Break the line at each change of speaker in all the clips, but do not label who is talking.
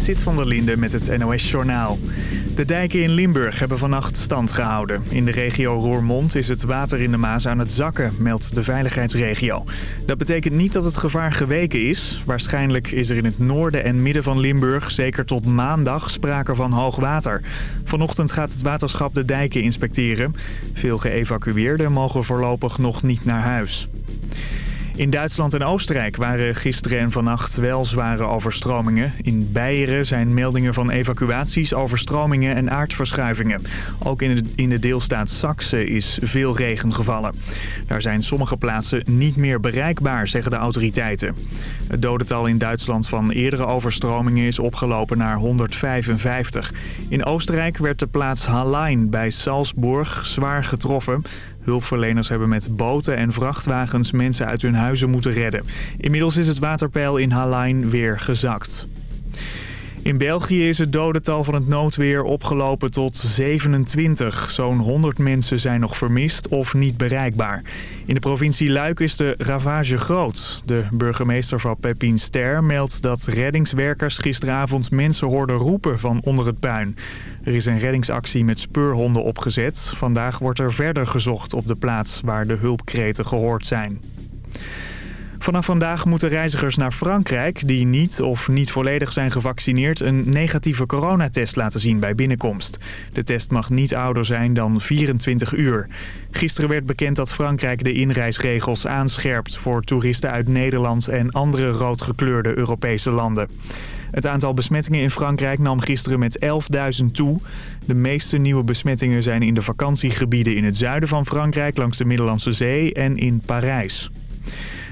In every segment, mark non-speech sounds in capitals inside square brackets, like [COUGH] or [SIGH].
Zit van der Linde met het NOS-journaal. De dijken in Limburg hebben vannacht stand gehouden. In de regio Roermond is het water in de Maas aan het zakken, meldt de veiligheidsregio. Dat betekent niet dat het gevaar geweken is. Waarschijnlijk is er in het noorden en midden van Limburg zeker tot maandag sprake van hoog water. Vanochtend gaat het waterschap de dijken inspecteren. Veel geëvacueerden mogen voorlopig nog niet naar huis. In Duitsland en Oostenrijk waren gisteren en vannacht wel zware overstromingen. In Beieren zijn meldingen van evacuaties, overstromingen en aardverschuivingen. Ook in de, in de deelstaat Saxe is veel regen gevallen. Daar zijn sommige plaatsen niet meer bereikbaar, zeggen de autoriteiten. Het dodental in Duitsland van eerdere overstromingen is opgelopen naar 155. In Oostenrijk werd de plaats Hallein bij Salzburg zwaar getroffen. Hulpverleners hebben met boten en vrachtwagens mensen uit hun huizen moeten redden. Inmiddels is het waterpeil in Hallein weer gezakt. In België is het dodental van het noodweer opgelopen tot 27. Zo'n 100 mensen zijn nog vermist of niet bereikbaar. In de provincie Luik is de ravage groot. De burgemeester van Pepin Ster meldt dat reddingswerkers gisteravond mensen hoorden roepen van onder het puin. Er is een reddingsactie met speurhonden opgezet. Vandaag wordt er verder gezocht op de plaats waar de hulpkreten gehoord zijn. Vanaf vandaag moeten reizigers naar Frankrijk die niet of niet volledig zijn gevaccineerd een negatieve coronatest laten zien bij binnenkomst. De test mag niet ouder zijn dan 24 uur. Gisteren werd bekend dat Frankrijk de inreisregels aanscherpt voor toeristen uit Nederland en andere roodgekleurde Europese landen. Het aantal besmettingen in Frankrijk nam gisteren met 11.000 toe. De meeste nieuwe besmettingen zijn in de vakantiegebieden in het zuiden van Frankrijk langs de Middellandse Zee en in Parijs.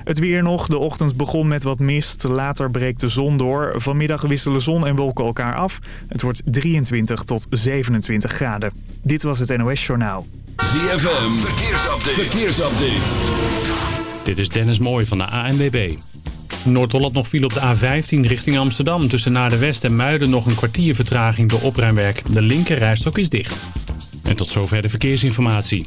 Het weer nog. De ochtend begon met wat mist. Later breekt de zon door. Vanmiddag wisselen zon en wolken elkaar af. Het wordt 23 tot 27 graden. Dit was het NOS Journaal.
ZFM. Verkeersupdate. Verkeersupdate.
Dit is Dennis Mooij van de ANWB. Noord-Holland nog viel op de A15 richting Amsterdam. Tussen naar de West en Muiden nog een kwartier vertraging door opruimwerk. De linker rijstok is dicht. En tot zover de verkeersinformatie.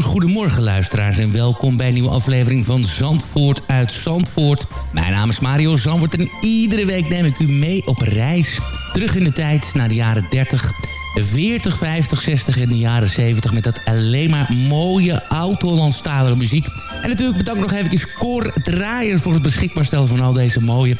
Goedemorgen luisteraars en welkom bij een nieuwe aflevering van Zandvoort uit Zandvoort. Mijn naam is Mario Zandvoort en iedere week neem ik u mee op reis. Terug in de tijd naar de jaren 30, 40, 50, 60 en de jaren 70 met dat alleen maar mooie oud-Hollandstalige muziek. En natuurlijk bedankt nog even Cor Draaier voor het beschikbaar stellen van al deze mooie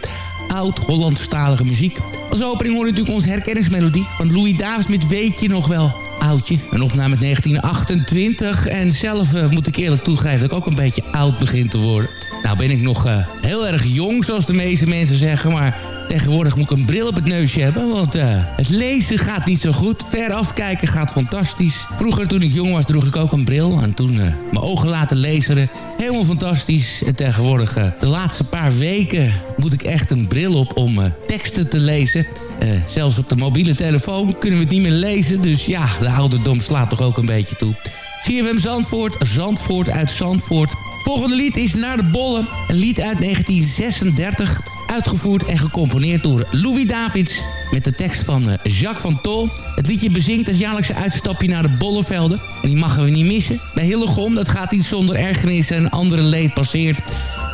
oud-Hollandstalige muziek. Als opening hoor natuurlijk onze herkenningsmelodie van Louis Davids met Weet je nog wel oudje. Een opname uit 1928. En zelf uh, moet ik eerlijk toegeven dat ik ook een beetje oud begin te worden. Nou ben ik nog uh, heel erg jong, zoals de meeste mensen zeggen. Maar tegenwoordig moet ik een bril op het neusje hebben. Want uh, het lezen gaat niet zo goed. Ver afkijken gaat fantastisch. Vroeger toen ik jong was droeg ik ook een bril. En toen mijn ogen laten lezen. Helemaal fantastisch. En tegenwoordig de laatste paar weken moet ik echt een bril op om teksten te lezen. Uh, zelfs op de mobiele telefoon kunnen we het niet meer lezen. Dus ja, de ouderdom slaat toch ook een beetje toe. CFM Zandvoort, Zandvoort uit Zandvoort. Volgende lied is Naar de Bollen. Een lied uit 1936. Uitgevoerd en gecomponeerd door Louis Davids. Met de tekst van uh, Jacques van Tol. Het liedje bezinkt het jaarlijkse uitstapje naar de Bollenvelden. En die mogen we niet missen. Bij Hillegom, dat gaat niet zonder ergernis en andere leed passeert.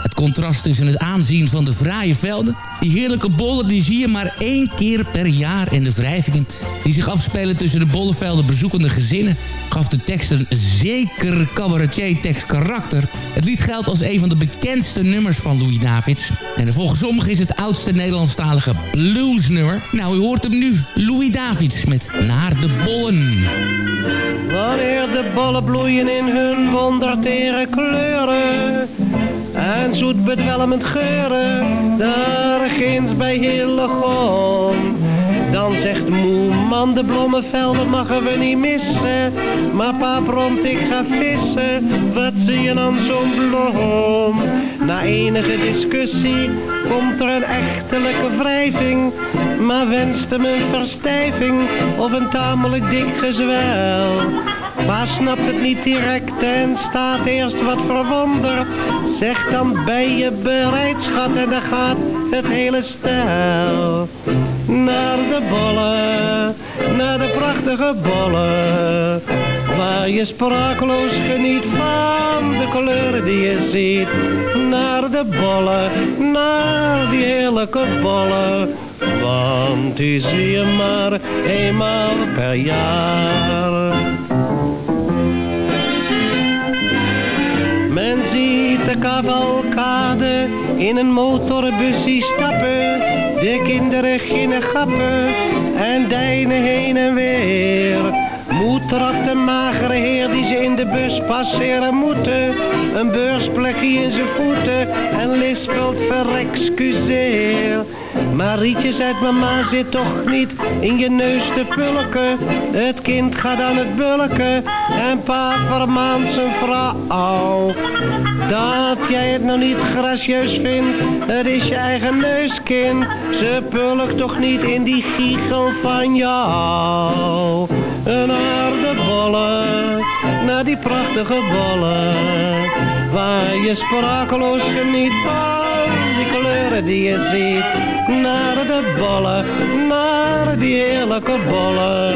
Het contrast tussen het aanzien van de fraaie velden. Die heerlijke bollen die zie je maar één keer per jaar. En de wrijvingen die zich afspelen tussen de bollenvelden bezoekende gezinnen... gaf de tekst een zeker cabaretier-tekst karakter. Het lied geldt als een van de bekendste nummers van Louis Davids. En volgens sommigen is het oudste Nederlandstalige bluesnummer. Nou, u hoort hem nu. Louis Davids met Naar de Bollen.
Wanneer de bollen bloeien in hun wondertere kleuren en zoet bedwelmend geuren, daar ginds bij Hillegom. Dan zegt moe man, de bloemenvelden mogen we niet missen. Maar pa bromt, ik ga vissen, wat zie je dan zo'n bloem? Na enige discussie komt er een echtelijke wrijving. Maar wenst hem een verstijving of een tamelijk dik gezwel. Pa snapt het niet direct en staat eerst wat verwonderd. Zeg dan ben je bereid schat en dan gaat het hele stel. Naar de bollen, naar de prachtige bollen. Waar je sprakeloos geniet van de kleuren die je ziet. Naar de bollen, naar die heerlijke bollen. Want die zie je maar eenmaal per jaar. De cavalcade in een motorbusje stappen. De kinderen ginnen gappen en deinen heen en weer. Moet trapt de magere heer die ze in de bus passeren moeten. Een beursplekje in zijn voeten en lispelt verexcuseer. Marietje zegt mama zit toch niet in je neus te pulken. Het kind gaat aan het bulken en pa vermaant zijn vrouw. Dat jij het nou niet gracieus vindt, het is je eigen neuskind. Ze pulkt toch niet in die giegel van jou. Naar de bollen, naar die prachtige bollen. Je sprakeloos geniet van die kleuren die je ziet. Naar de bollen, naar die heerlijke bollen.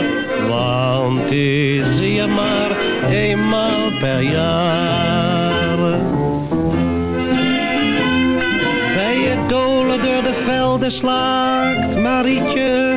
Want die zie je maar eenmaal per jaar. Bij je dolen door de velden slaakt Marietje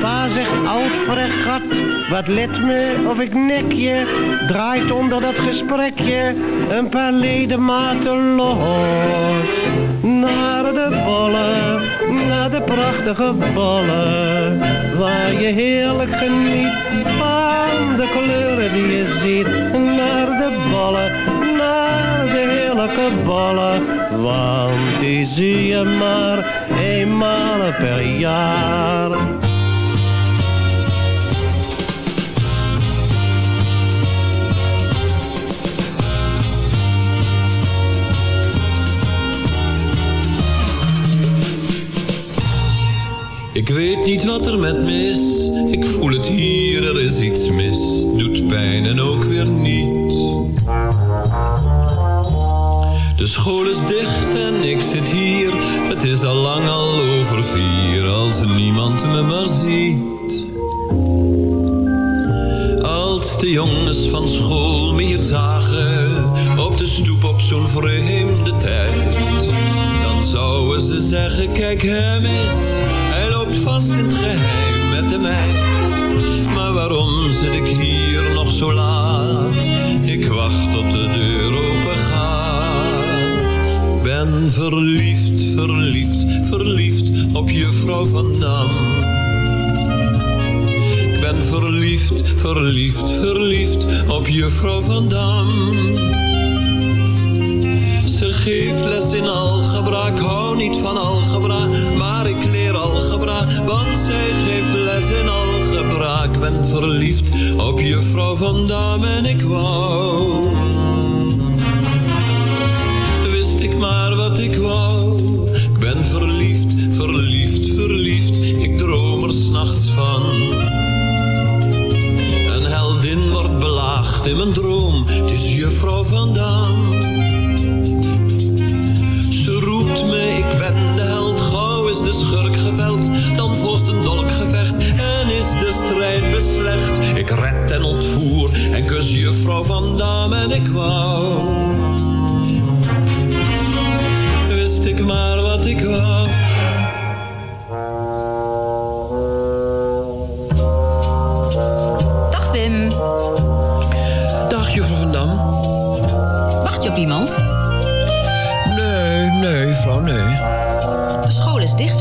Pa zegt oud fregat, wat let me of ik nek je. Draait onder dat gesprekje een paar ledematen los. Naar de bollen, naar de prachtige bollen. Waar je heerlijk geniet van de kleuren die je ziet. Naar de bollen, naar de heerlijke bollen. Want die zie je maar eenmaal per jaar.
Ik weet niet wat er met me is. Ik voel het hier, er is iets mis. Doet pijn en ook weer niet. De school is dicht en ik zit hier. Het is al lang al over vier. Als niemand me maar ziet. Als de jongens van school me hier zagen. Op de stoep op zo'n vreemde tijd. Dan zouden ze zeggen, kijk hem eens vast in het geheim met de meid. Maar waarom zit ik hier nog zo laat? Ik wacht tot de deur open gaat. Ben verliefd, verliefd, verliefd op juffrouw van Dam. Ik ben verliefd, verliefd, verliefd op juffrouw van Dam. Ze geeft les in algebra, ik hou niet van algebra, maar zij geeft les in algebra. Ik ben verliefd op juffrouw van Dam en ik wou.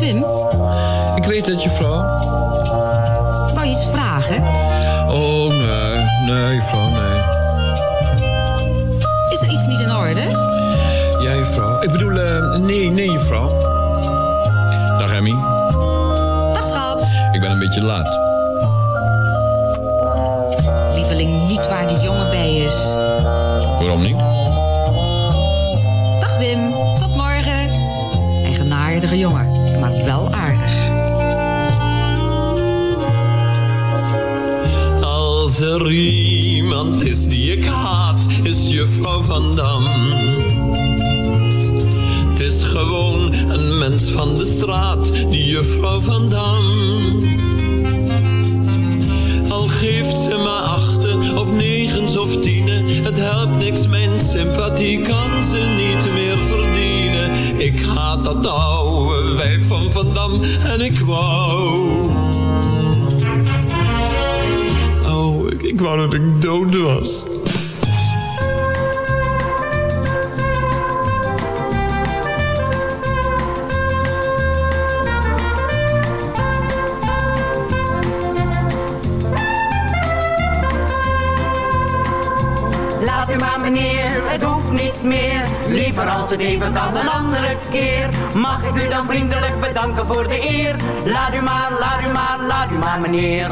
Wim?
Ik weet het, juffrouw.
Wou je iets vragen?
Oh, nee. Nee, juffrouw, nee.
Is er iets niet in orde?
Ja, juffrouw. Ik bedoel, eh, nee, nee, juffrouw. Dag, Emmy.
Dag, schat.
Ik ben een beetje laat.
Lieveling, niet waar die jongen bij is.
Waarom niet? Er iemand is die ik haat, is juffrouw Van Dam. Het is gewoon een mens van de straat, die juffrouw Van Dam. Al geeft ze me achten of negens of tienen, het helpt niks, mijn sympathie kan ze niet meer verdienen. Ik haat dat oude wijf van Van Dam en ik wou... ik, wou dat ik dood was.
Laat u maar meneer, het hoeft niet meer. Liever als het even kan een andere keer. Mag ik u dan vriendelijk bedanken voor de eer? Laat u maar, laat u maar, laat u maar meneer.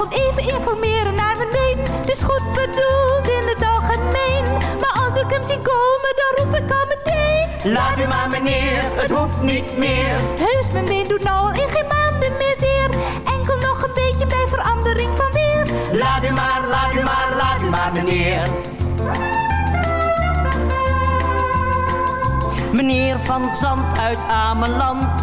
ochtend even informeren naar mijn been. Het is goed bedoeld in het algemeen, maar als ik hem zie komen, dan roep ik al meteen.
Laat u maar meneer, het hoeft niet meer.
Heus, mijn been doet nou al in geen maanden meer zeer. Enkel nog een beetje bij verandering van weer.
Laat u maar, laat u maar, laat u maar meneer. Meneer Van Zand uit Ameland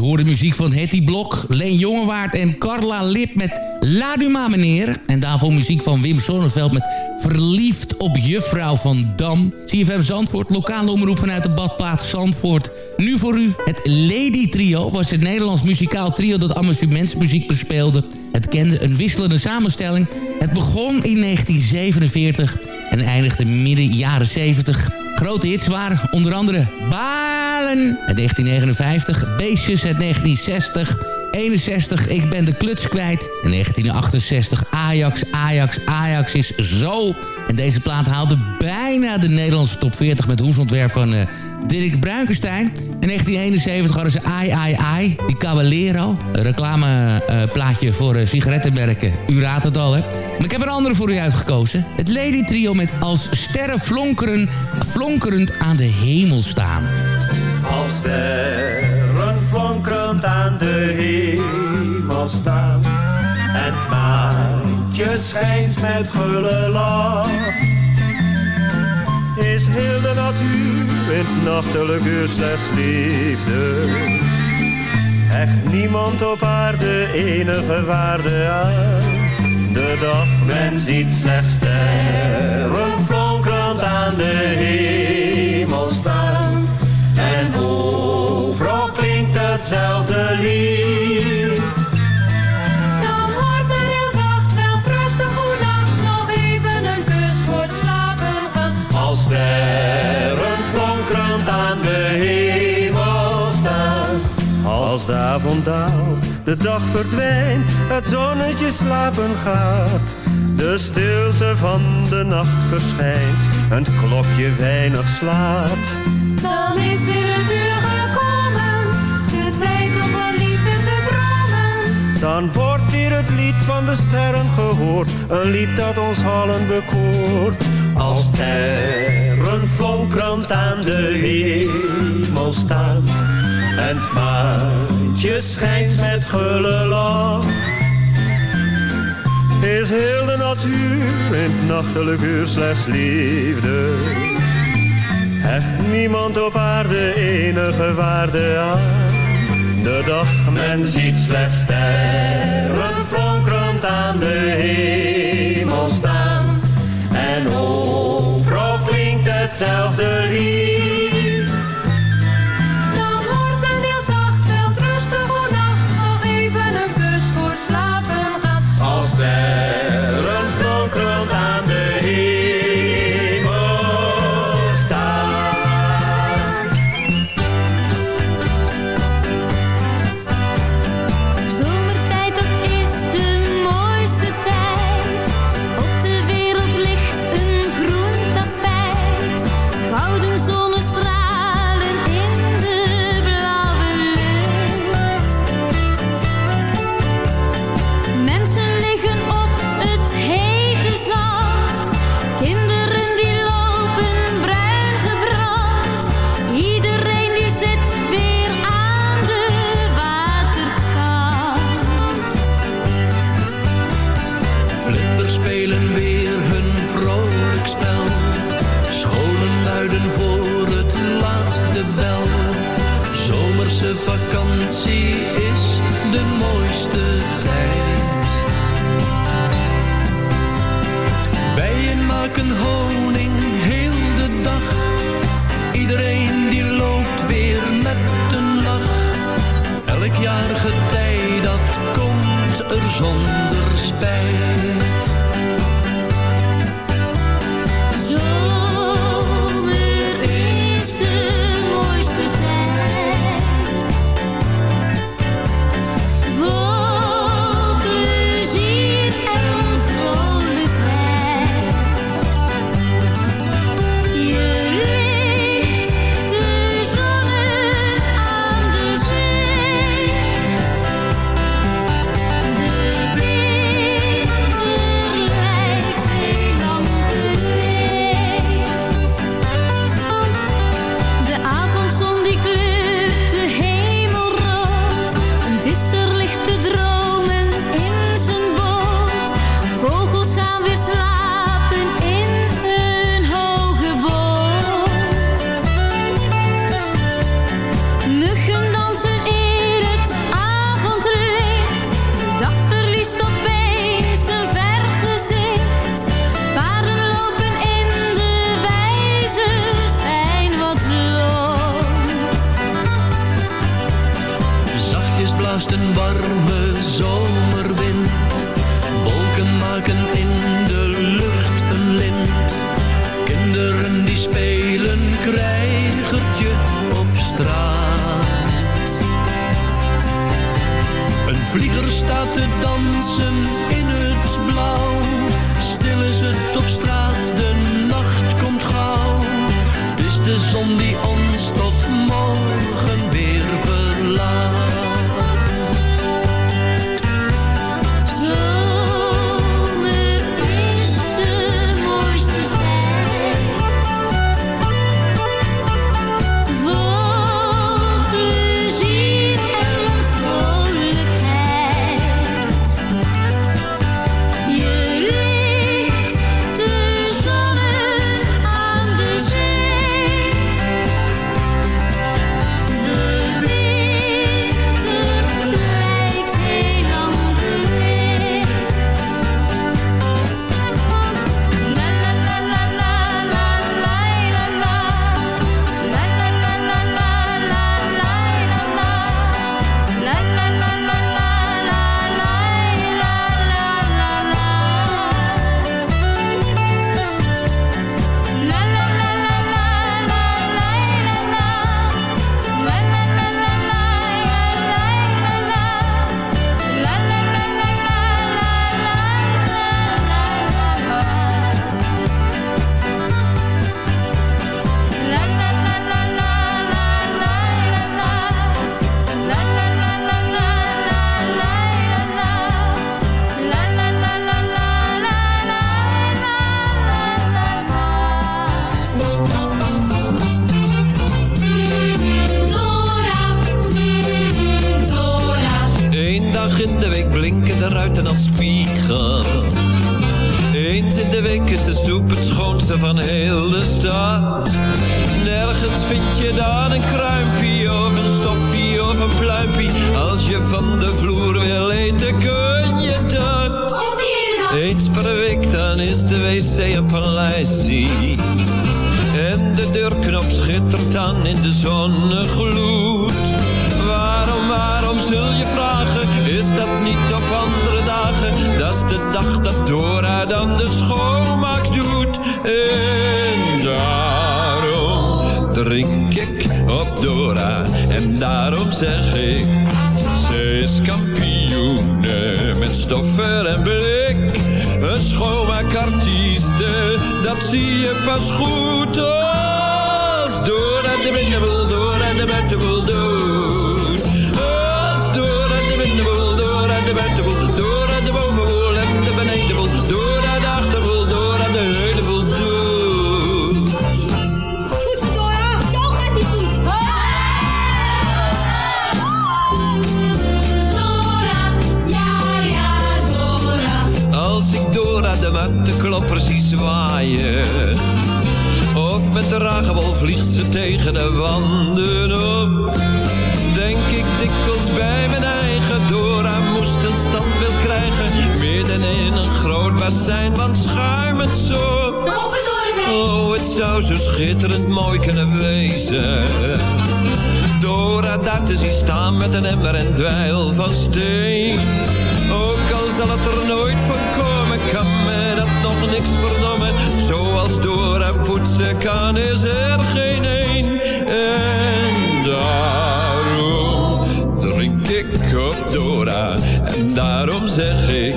U hoorde muziek van Hetty Blok, Leen Jongewaard en Carla Lip met maar meneer. En daarvoor muziek van Wim Sonneveld met Verliefd op Juffrouw van Dam. CFM Zandvoort, lokale omroep vanuit de badplaats Zandvoort. Nu voor u het Lady Trio was het Nederlands muzikaal trio dat amusementsmuziek bespeelde. Het kende een wisselende samenstelling. Het begon in 1947 en eindigde midden jaren 70. Grote hits waren onder andere Balen uit 1959, Beestjes uit 1960... 61, Ik ben de kluts kwijt. In 1968, Ajax, Ajax, Ajax is zo. En deze plaat haalde bijna de Nederlandse top 40 met hoesontwerp van uh, Dirk Bruinkenstein. In 1971 hadden ze Ai Ai Ai, die Caballero. Een reclameplaatje voor uh, sigarettenmerken. U raadt het al, hè? Maar ik heb een andere voor u uitgekozen. Het Lady Trio met Als sterren flonkeren, flonkerend aan de hemel staan.
Als sterren flonkerend aan de hemel staan. Het maantje schijnt met gulle lach. Is heel de natuur in nachtelijk uur slechts liefde. Echt niemand op aarde enige waarde aan. De dag men ziet slechts sterren flonkerend aan de hemel staan. En overal klinkt hetzelfde lied. Als de avond daalt, de dag verdwijnt, het zonnetje slapen gaat. De stilte van de nacht verschijnt, een klokje weinig slaat.
Dan is weer het uur gekomen, de tijd om van liefde te dromen.
Dan wordt weer het lied van de sterren gehoord, een lied dat ons allen bekoort. Als sterren flonkerend aan de hemel staan en het maantje schijnt met gulle lach. Is heel de natuur in het nachtelijk uur slechts liefde. Heft niemand op aarde enige waarde aan. De dag men ziet slechts sterren flonkerend aan de hemel staan. En overal klinkt hetzelfde lied.
Zeg ik, ze is kampioene met stoffer en blik. Een schoonmaakartieste, dat zie je pas goed als Of met de ragebol vliegt ze tegen de wanden op. Denk ik dikwijls bij mijn eigen Dora moest een standbeeld krijgen. Midden in een groot bassin, want schuimend zo. Oh, het zou zo schitterend mooi kunnen wezen. Dora daar te zien staan met een emmer en dweil van steen. Ook al zal het er nooit van Zoals Dora poetsen kan, is er geen een. En daarom drink ik op Dora. En daarom zeg ik,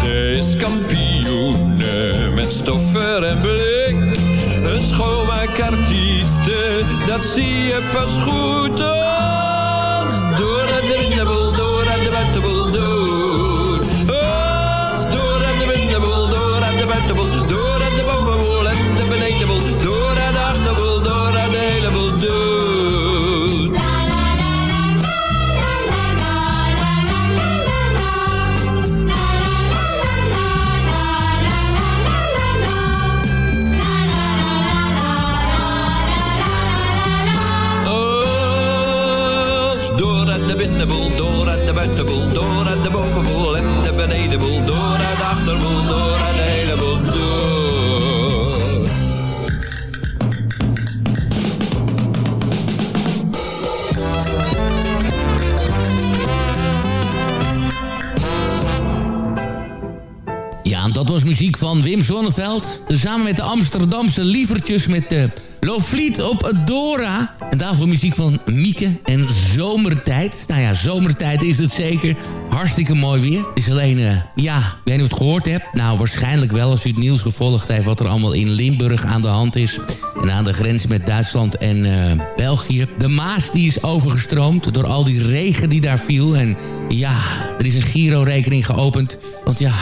ze is kampioene met stoffer en blik. Een schoonmaakartieste, dat zie je pas goed
Wim Zonneveld. Samen met de Amsterdamse lievertjes met de Loflied op Dora. En daarvoor muziek van Mieke en Zomertijd. Nou ja, zomertijd is het zeker. Hartstikke mooi weer. Het is alleen, eh, ja, ik weet niet of het gehoord hebt. Nou, waarschijnlijk wel als u het nieuws gevolgd heeft... wat er allemaal in Limburg aan de hand is. En aan de grens met Duitsland en eh, België. De Maas die is overgestroomd door al die regen die daar viel. En ja, er is een Giro-rekening geopend. Want ja,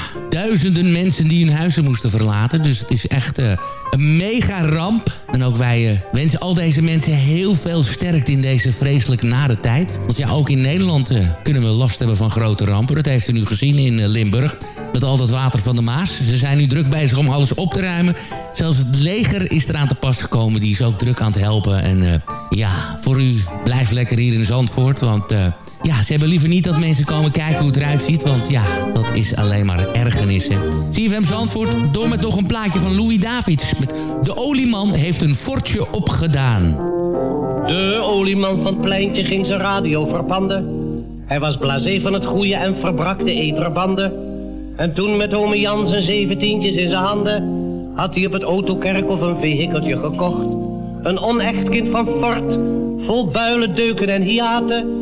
duizenden mensen die hun huizen moesten verlaten. Dus het is echt eh, een mega ramp. En ook wij eh, wensen al deze mensen heel veel sterkte in deze vreselijk nare tijd. Want ja, ook in Nederland eh, kunnen we last hebben van grote rampen. Dat heeft u nu gezien in Limburg. Met al dat water van de Maas. Ze zijn nu druk bezig om alles op te ruimen. Zelfs het leger is eraan te pas gekomen. Die is ook druk aan het helpen. En ja, voor u blijf lekker hier in Zandvoort. Want... ja, ze hebben liever niet dat mensen komen kijken hoe het eruit ziet. Want ja, dat is alleen maar ergernis. Hè. CFM Zandvoort, door met nog een plaatje van Louis Davids. Met De olieman heeft een fortje opgedaan.
De olieman van het pleintje ging zijn radio verpanden. Hij was blasé van het goede en verbrak de eterbanden. En toen met ome Jan zijn zeventientjes in zijn handen... had hij op het autokerkhof een vehikeltje gekocht. Een onecht kind van fort, vol builen, deuken en hiaten...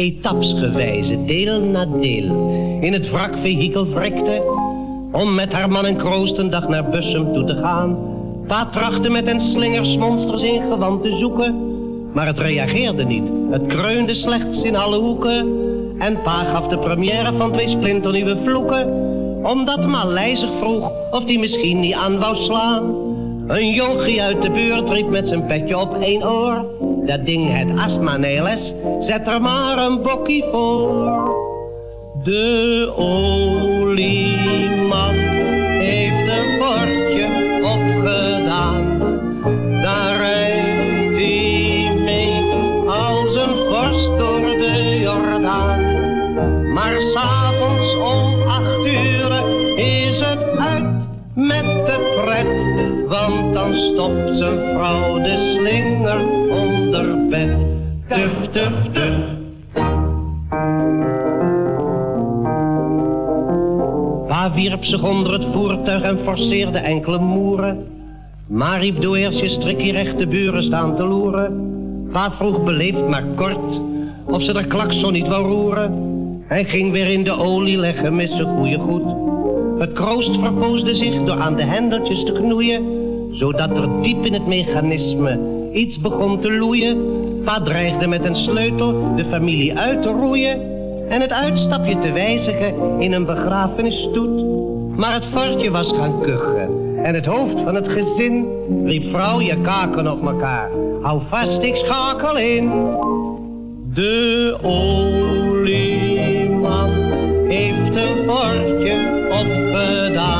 etapsgewijze, deel na deel, in het wrakvehikel wrikte, om met haar man en kroost een dag naar Bussum toe te gaan, Pa trachtte met een slingersmonsters in gewand te zoeken. Maar het reageerde niet. Het kreunde slechts in alle hoeken. En pa gaf de première van twee splinternieuwe vloeken. Omdat Maleis zich vroeg of die misschien niet aan wou slaan. Een jonkie uit de buurt riep met zijn petje op één oor. Dat ding het astma Neles, zet er maar een bokkie voor. De olieman heeft een bordje opgedaan. Daar rijdt hij mee als een vorst door de Jordaan. Maar s'avonds om acht uur is het uit met de pret. Want dan stopt zijn vrouw de slinger Tuf, tuf, tuf. Pa wierp zich onder het voertuig en forceerde enkele moeren. Maar riep doe eerst je recht de buren staan te loeren. Pa vroeg beleefd maar kort of ze de klakson niet wou roeren. Hij ging weer in de olie leggen met zijn goede goed. Het kroost verpoosde zich door aan de hendeltjes te knoeien, zodat er diep in het mechanisme iets begon te loeien. Pa dreigde met een sleutel de familie uit te roeien en het uitstapje te wijzigen in een begrafenisstoet. Maar het vartje was gaan kuchen en het hoofd van het gezin riep vrouw je kaken op elkaar. Hou vast, ik schakel in. De olieman heeft een bordje opgedaan.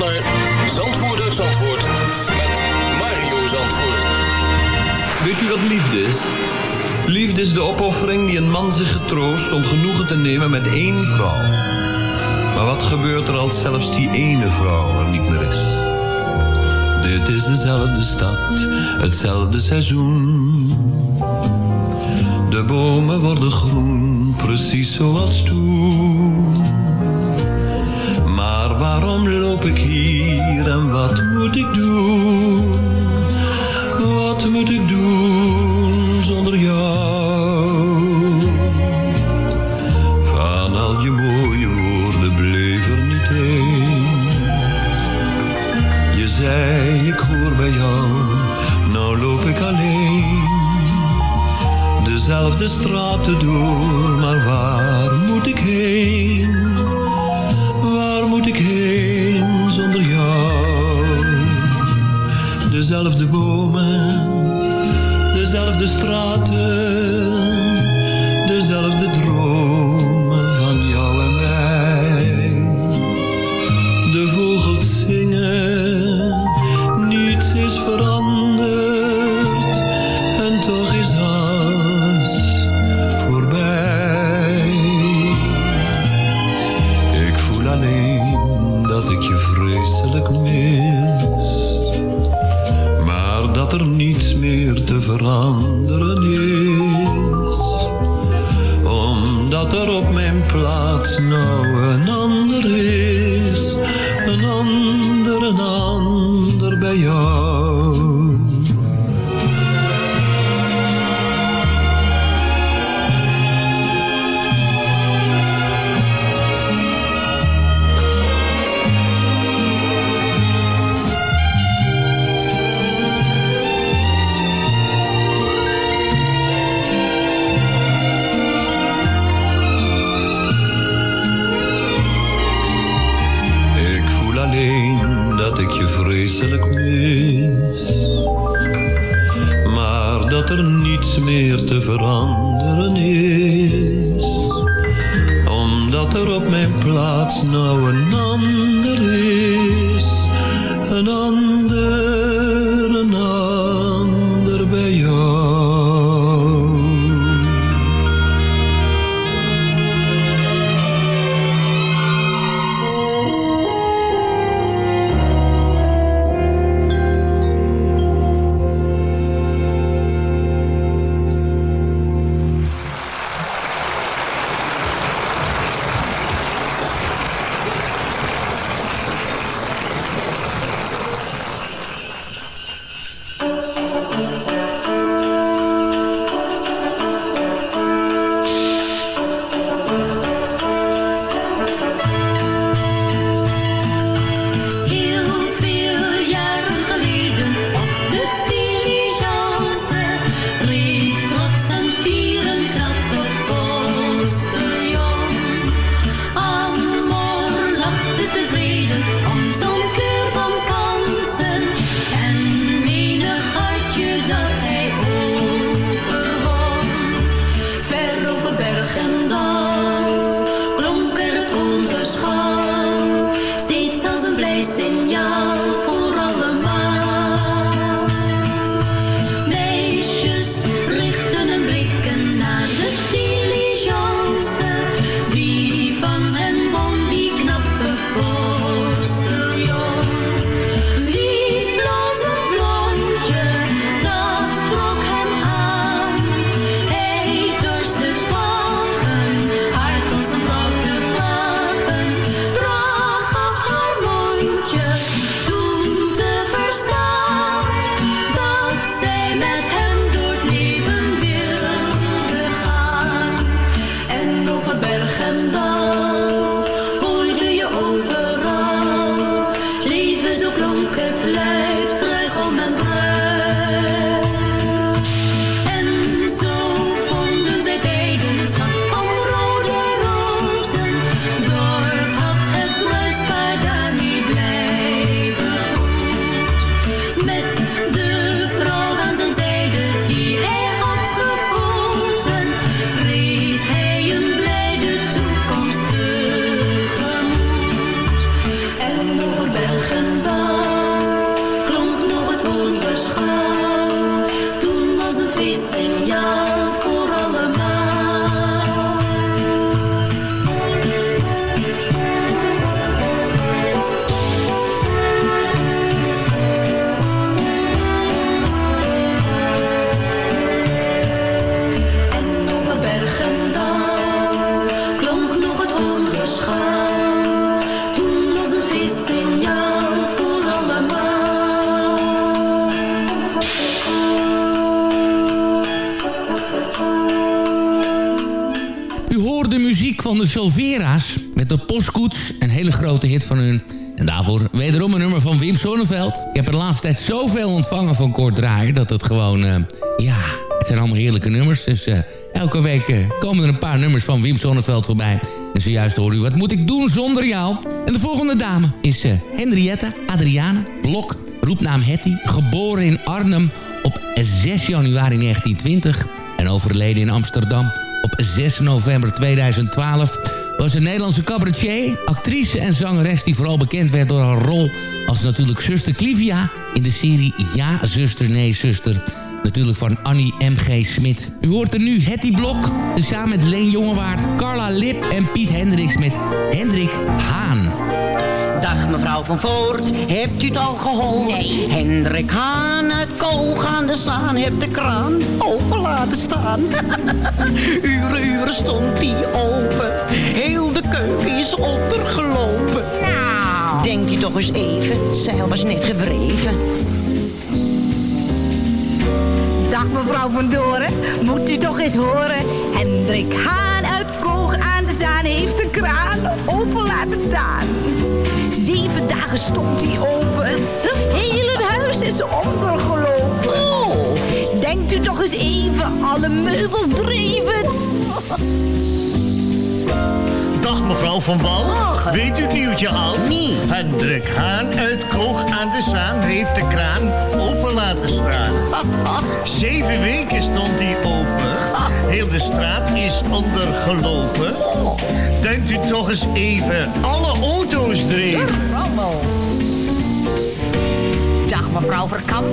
naar Zandvoort Zandvoort met Mario Zandvoort.
Weet u wat liefde is? Liefde is de opoffering die een man zich getroost om genoegen te nemen met één vrouw. Maar wat gebeurt er als zelfs die ene vrouw er niet meer is? Dit is dezelfde stad, hetzelfde seizoen. De bomen worden groen, precies zoals toen. Waarom loop ik hier en wat moet ik doen? Wat moet ik doen zonder jou? Van al je mooie woorden bleef er niet één. Je zei ik hoor bij jou, nou loop ik alleen. Dezelfde straten door, maar waar moet ik heen? Dezelfde bomen, dezelfde straten, plaats nou een
hele grote hit van hun. En daarvoor wederom een nummer van Wim Sonneveld. Ik heb er de laatste tijd zoveel ontvangen van Kort Draaier... dat het gewoon, eh, ja, het zijn allemaal heerlijke nummers. Dus eh, elke week eh, komen er een paar nummers van Wim Sonneveld voorbij. En zojuist hoor u, wat moet ik doen zonder jou? En de volgende dame is Henrietta Adriana Blok, roepnaam Hetty... geboren in Arnhem op 6 januari 1920 en overleden in Amsterdam op 6 november 2012 was een Nederlandse cabaretier, actrice en zangeres... die vooral bekend werd door haar rol als natuurlijk zuster Clivia... in de serie Ja, zuster, nee, zuster. Natuurlijk van Annie M.G. Smit. U hoort er nu Hetty Blok, samen met Leen Jongewaard... Carla Lip en Piet Hendricks met Hendrik Haan.
Dag mevrouw van Voort, hebt u het al gehoord? Nee. Hendrik Haan uit Koog aan de Zaan heeft de kraan open laten staan. [LAUGHS] uren, uren stond die open, heel de keuken is ondergelopen. Nou. Denkt u toch eens even, het zeil was net gewreven.
Dag mevrouw van Doren, moet u toch eens horen. Hendrik Haan uit Koog aan de Zaan heeft de kraan open laten staan. Zeven dagen stond hij open. Heel het huis is ondergelopen. Oh. Denkt u toch eens even, alle meubels dreven.
Dag mevrouw Van Bal. Weet u het nieuwtje al?
Nee.
Hendrik Haan uit Koog aan de Zaan heeft de kraan open laten staan. [LAUGHS] Zeven weken stond die open. Heel de straat is ondergelopen. Denkt u toch eens even, alle
Dag mevrouw Verkamp,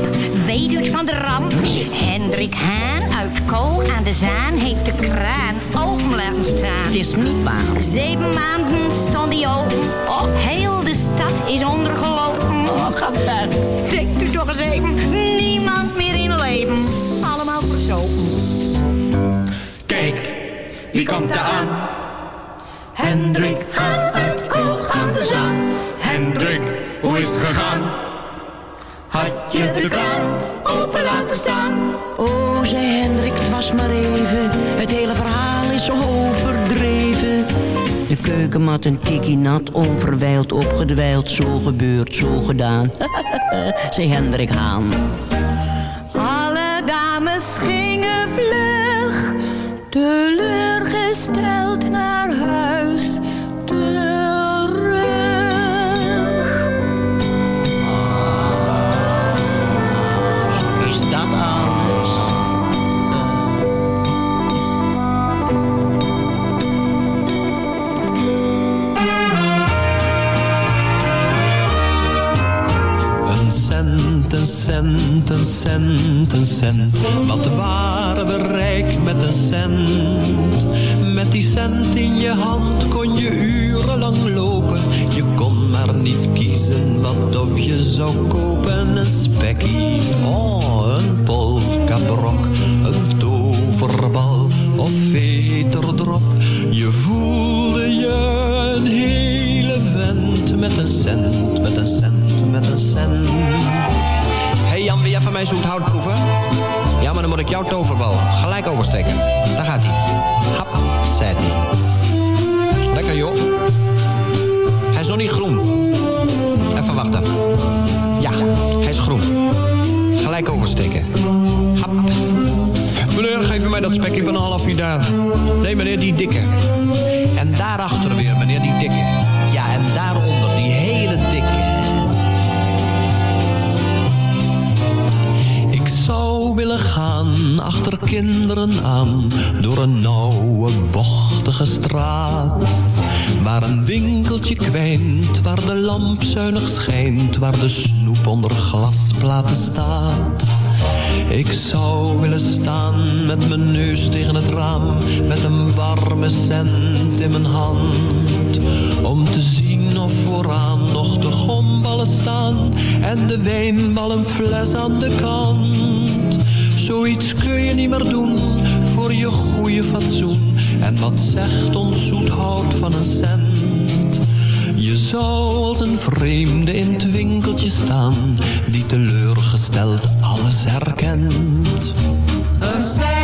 weet u het van de ramp? Hendrik Haan uit Kool aan de Zaan heeft de kraan open laten staan.
Het is niet waar.
Zeven maanden stond die open. Oh, heel de stad is ondergelopen.
Oh, ga weg.
Denkt u toch eens even, niemand meer in leven. Allemaal verzopen.
Kijk, wie komt er aan? Hendrik Haan Hendrik, hoe is het gegaan? Had je de kraan open laten staan?
Oh, zei Hendrik, het was maar even. Het hele verhaal is overdreven. De keukenmat een tikkie nat, onverwijld, opgedwijld. Zo gebeurd, zo gedaan. [LAUGHS] zei Hendrik Haan.
Alle dames gingen vlug, teleurgesteld
een cent, een cent, een cent. Wat waren we rijk met een cent? Met die cent in je hand kon je urenlang lopen. Je kon maar niet kiezen wat of je zou kopen. Een spekkie, oh, een polkabrok, een toverbal of veterdrop. Je voelde je een hele vent met een cent, met een cent, met een cent.
Mij zoet hout proeven? Ja, maar dan moet ik jouw toverbal gelijk oversteken. Daar gaat hij. Hap, zei hij. Lekker joh. Hij is nog niet groen. Even wachten. Ja, hij is groen. Gelijk oversteken. Hap. Meneer, geef u mij dat spekje van een half uur daar. Nee, meneer, die dikke. En daarachter weer, meneer, die dikke.
Achter kinderen aan door een nauwe, bochtige straat. Waar een winkeltje kwijnt, waar de lamp zuinig schijnt, waar de snoep onder glasplaten staat. Ik zou willen staan met mijn neus tegen het raam, met een warme cent in mijn hand. Om te zien of vooraan nog de gomballen staan en de wijnballenfles aan de kant. Zoiets kun je niet meer doen voor je goede fatsoen. En wat zegt ons zoet van een cent? Je zou als een vreemde in het winkeltje staan, die teleurgesteld alles herkent.
Een cent,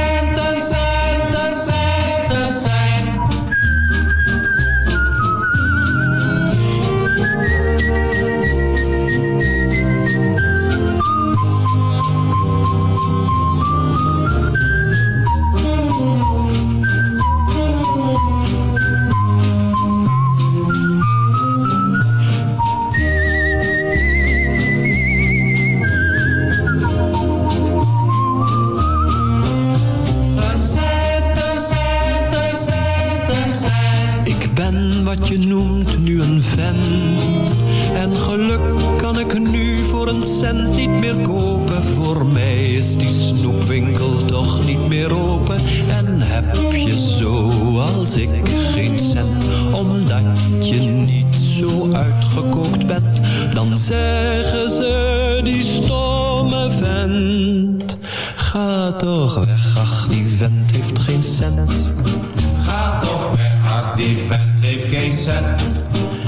heb je zoals ik geen cent, omdat je niet zo uitgekookt bent. Dan zeggen ze die stomme vent. Ga toch weg, ach die vent heeft geen cent.
Ga toch weg, ach die vent heeft geen cent.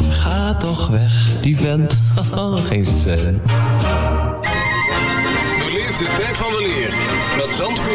Ga toch weg, die vent. [LAUGHS] Geen cent.
Beleef de tijd van de leer met Zandvoort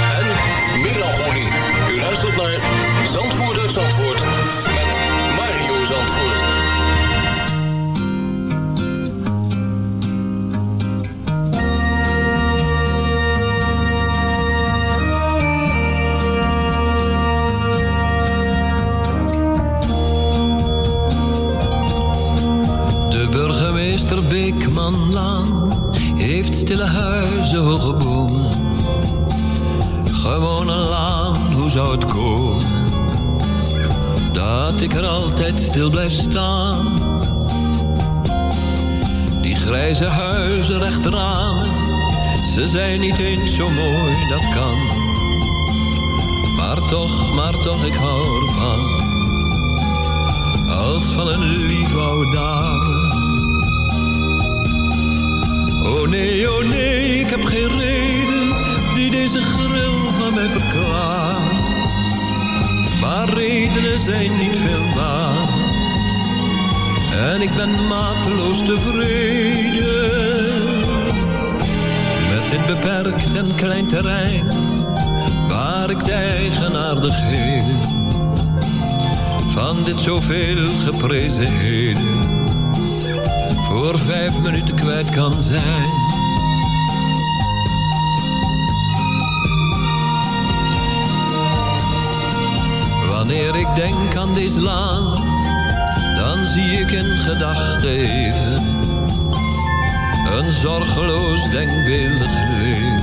Beekmanlaan heeft stille huizen, hoge bomen. Gewoon laan, hoe zou het komen? Dat ik er altijd stil blijf staan. Die grijze huizen recht ze zijn niet eens zo mooi, dat kan. Maar toch, maar toch, ik hou ervan als van een lief oude dame. Oh nee, oh nee, ik heb geen reden die deze gril van mij verklaart. Maar redenen zijn niet veel waard. En ik ben mateloos tevreden met dit beperkt en klein terrein waar ik de eigenaardigheden van dit zoveel geprezen heden voor vijf minuten kwijt kan zijn. Wanneer ik denk aan deze laan, dan zie ik in gedachten even een zorgeloos denkbeeldig leven.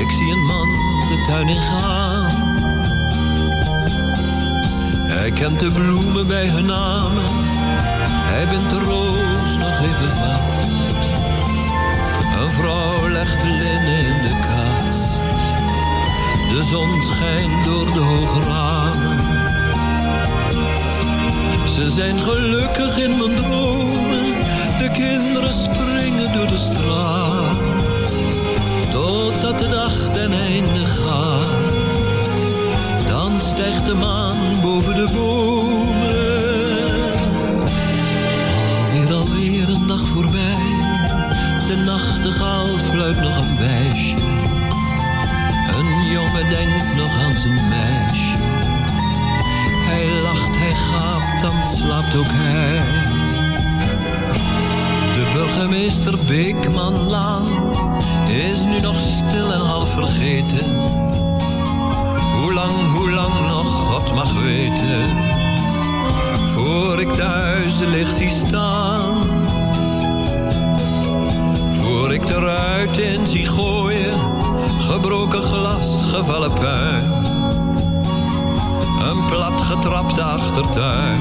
Ik zie een man de tuin in gaan. Hij kent de bloemen bij hun namen. Hij bindt de roos nog even vast. Een vrouw legt linnen in de kast. De zon schijnt door de hoge ramen. Ze zijn gelukkig in mijn dromen. De kinderen springen door de straat. Totdat de dag ten einde gaat. Dan stijgt de maan boven de bomen. Nachtegaal fluit nog een wijsje. Een jongen denkt nog aan zijn meisje. Hij lacht, hij gaapt, dan slaapt ook hij. De burgemeester Beekmanlaan is nu nog stil en half vergeten. Hoe lang, hoe lang nog, God mag weten. Voor ik thuis licht zie staan. Ik de ruit in zie gooien. Gebroken glas, gevallen puin. Een plat getrapte achtertuin.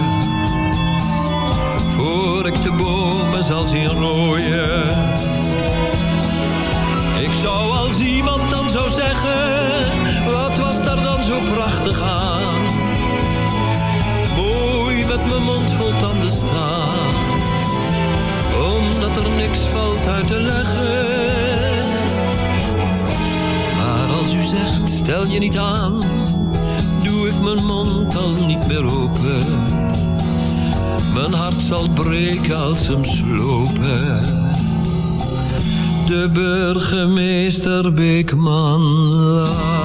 Voor ik de bomen zal zien rooien. Ik zou als iemand dan zou zeggen, wat was daar dan zo prachtig aan? Mooi met mijn mond vol tanden staan, omdat er niks valt uit te leggen. Maar als u zegt, stel je niet aan, doe ik mijn mond al niet meer open. Mijn hart zal breken als hem slopen de burgemeester Beekman
U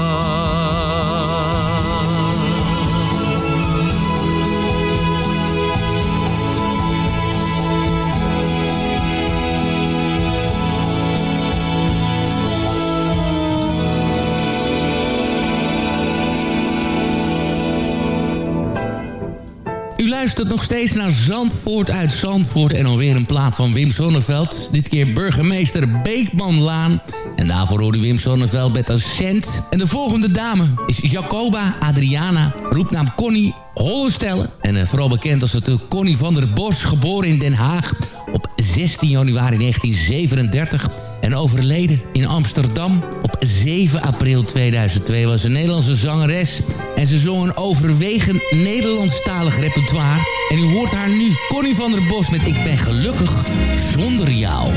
luistert nog steeds naar Zandvoort uit Zandvoort... en alweer een plaat van Wim Sonneveld. Dit keer burgemeester Beekmanlaan. En daarvoor hoorde Wim Sonneveld met een cent. En de volgende dame is Jacoba Adriana, roepnaam Connie Hollestelle. En eh, vooral bekend als het Connie van der Bos, geboren in Den Haag... op 16 januari 1937 En overleden in Amsterdam op 7 april 2002 was een Nederlandse zangeres. En ze zong een overwegend Nederlandstalig repertoire. En u hoort haar nu, Connie van der Bos met Ik ben gelukkig zonder jou.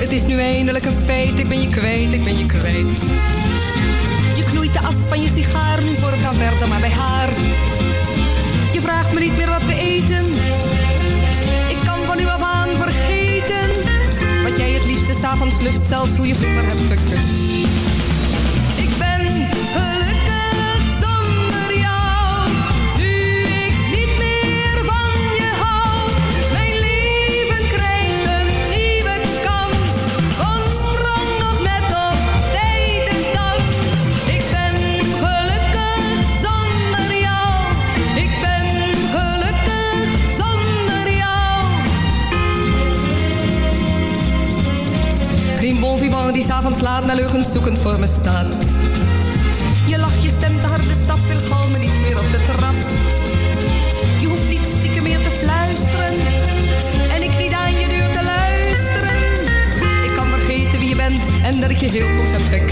Het is nu eindelijk een feit, ik ben je kwijt, ik ben je kwijt. Je knoeit de as van je sigaar, nu voor gaan verder maar bij haar. Je vraagt me niet meer wat we eten. Ik kan van u af vergeten. Wat jij het liefste s'avonds lust, zelfs hoe je vroeger hebt gekust. Die s'avonds laat naar leugens zoekend voor me staat. Je lach, je stem, de harde stap, wil galmen niet meer op de trap. Je hoeft niet stiekem meer te fluisteren. En ik niet aan je deur te luisteren. Ik kan vergeten wie je bent en dat ik je heel goed heb gekend.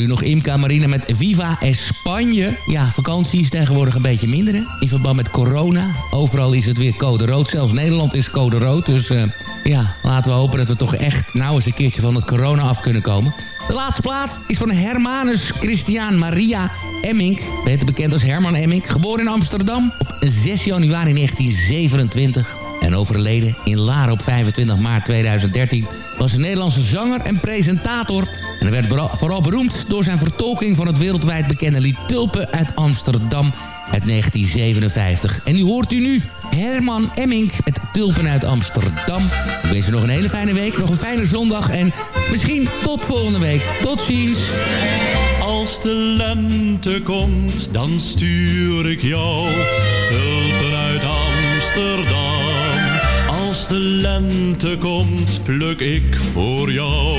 En
daarvoor hoor u nog Imca Marina met Viva Spanje. Ja, vakantie is tegenwoordig een beetje minder hè? in verband met corona. Overal is het weer code rood. Zelfs Nederland is code rood. Dus eh, ja, laten we hopen dat we toch echt nou eens een keertje van het corona af kunnen komen. De laatste plaat is van Hermanus Christian Maria Emmink. Beter bekend als Herman Emmink. Geboren in Amsterdam op 6 januari 1927 en overleden in Laren op 25 maart 2013... was een Nederlandse zanger en presentator. En hij werd vooral- beroemd door zijn vertolking van het wereldwijd bekende lied Tulpen uit Amsterdam uit 1957. En die hoort u nu, Herman Emmink met Tulpen uit Amsterdam. Ik wens u nog een hele fijne week, nog een fijne zondag en misschien tot volgende week. Tot ziens.
Als de lente komt, dan stuur ik jou tulpen uit Amsterdam. Als de lente komt, pluk ik voor jou